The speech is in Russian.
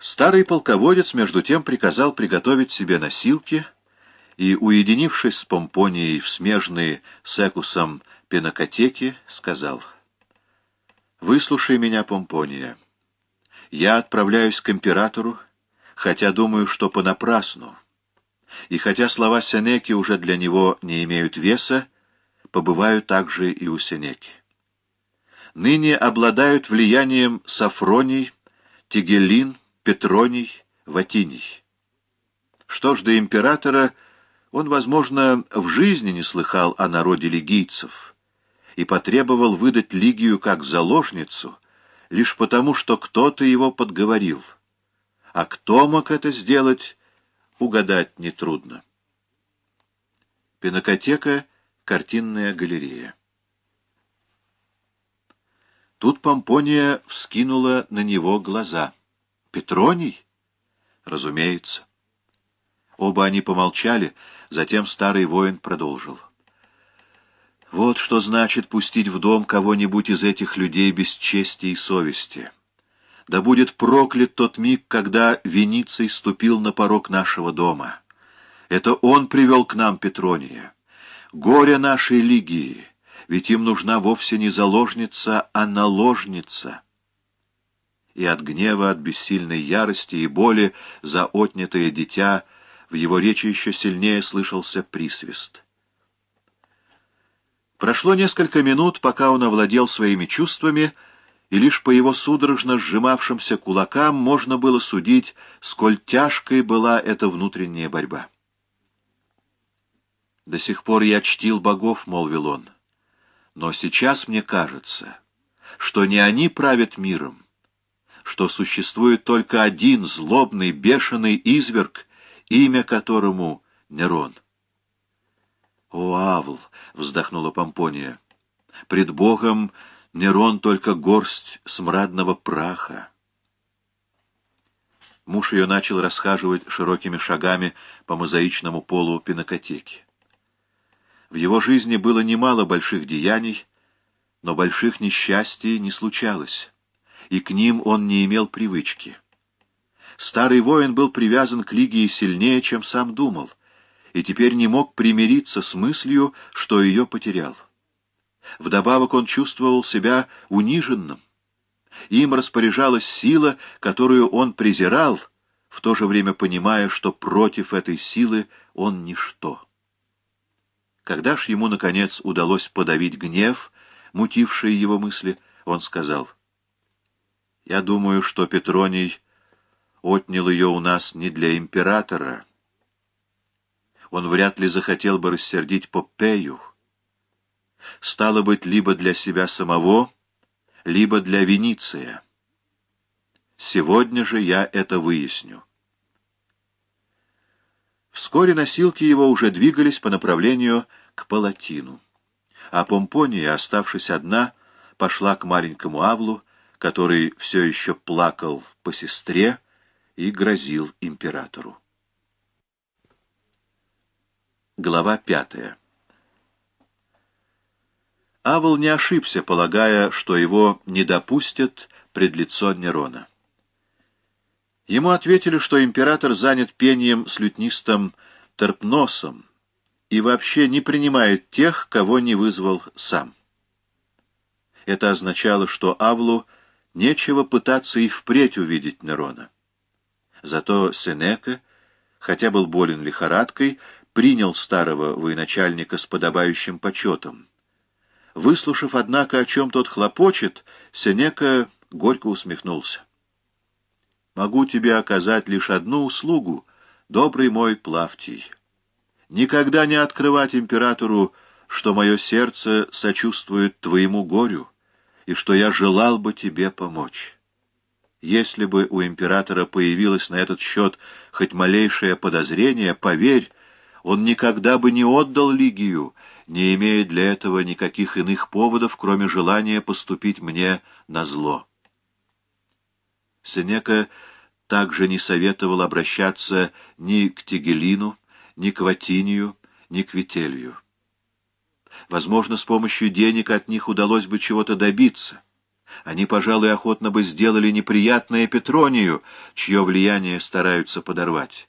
Старый полководец, между тем, приказал приготовить себе носилки и, уединившись с Помпонией в смежные с Экусом пенокотеки, сказал «Выслушай меня, Помпония. Я отправляюсь к императору, хотя думаю, что понапрасну, и хотя слова Сенеки уже для него не имеют веса, побываю также и у Сенеки. Ныне обладают влиянием Сафроний, Тигелин, Петроний, Ватиний. Что ж до императора, он, возможно, в жизни не слыхал о народе лигийцев и потребовал выдать Лигию как заложницу, лишь потому, что кто-то его подговорил. А кто мог это сделать, угадать нетрудно. Пинокотека — картинная галерея. Тут Помпония вскинула на него глаза — Петроний? Разумеется. Оба они помолчали, затем старый воин продолжил. Вот что значит пустить в дом кого-нибудь из этих людей без чести и совести. Да будет проклят тот миг, когда Вениций ступил на порог нашего дома. Это он привел к нам Петрония. Горе нашей лигии, ведь им нужна вовсе не заложница, а наложница» и от гнева, от бессильной ярости и боли за отнятое дитя в его речи еще сильнее слышался присвист. Прошло несколько минут, пока он овладел своими чувствами, и лишь по его судорожно сжимавшимся кулакам можно было судить, сколь тяжкой была эта внутренняя борьба. «До сих пор я чтил богов», — молвил он, — «но сейчас мне кажется, что не они правят миром, что существует только один злобный, бешеный изверг, имя которому Нерон. «О, Авл!» — вздохнула Помпония. «Пред Богом Нерон только горсть смрадного праха». Муж ее начал расхаживать широкими шагами по мозаичному полу пинокотеки. В его жизни было немало больших деяний, но больших несчастий не случалось и к ним он не имел привычки. Старый воин был привязан к Лигии сильнее, чем сам думал, и теперь не мог примириться с мыслью, что ее потерял. Вдобавок он чувствовал себя униженным. Им распоряжалась сила, которую он презирал, в то же время понимая, что против этой силы он ничто. Когда ж ему, наконец, удалось подавить гнев, мутивший его мысли, он сказал — я думаю, что Петроний отнял ее у нас не для императора. Он вряд ли захотел бы рассердить Попею. Стало быть, либо для себя самого, либо для Вениция. Сегодня же я это выясню. Вскоре носилки его уже двигались по направлению к Палатину, а Помпония, оставшись одна, пошла к маленькому Авлу, который все еще плакал по сестре и грозил императору. Глава пятая Авл не ошибся, полагая, что его не допустят пред лицо Нерона. Ему ответили, что император занят пением с лютнистом Терпносом и вообще не принимает тех, кого не вызвал сам. Это означало, что Авлу — Нечего пытаться и впредь увидеть Нерона. Зато Сенека, хотя был болен лихорадкой, принял старого военачальника с подобающим почетом. Выслушав, однако, о чем тот хлопочет, Сенека горько усмехнулся. «Могу тебе оказать лишь одну услугу, добрый мой Плавтий. Никогда не открывать императору, что мое сердце сочувствует твоему горю» и что я желал бы тебе помочь. Если бы у императора появилось на этот счет хоть малейшее подозрение, поверь, он никогда бы не отдал Лигию, не имея для этого никаких иных поводов, кроме желания поступить мне на зло. Сенека также не советовал обращаться ни к Тигелину, ни к Ватинию, ни к Вителью. Возможно, с помощью денег от них удалось бы чего-то добиться. Они, пожалуй, охотно бы сделали неприятное Петронию, чье влияние стараются подорвать.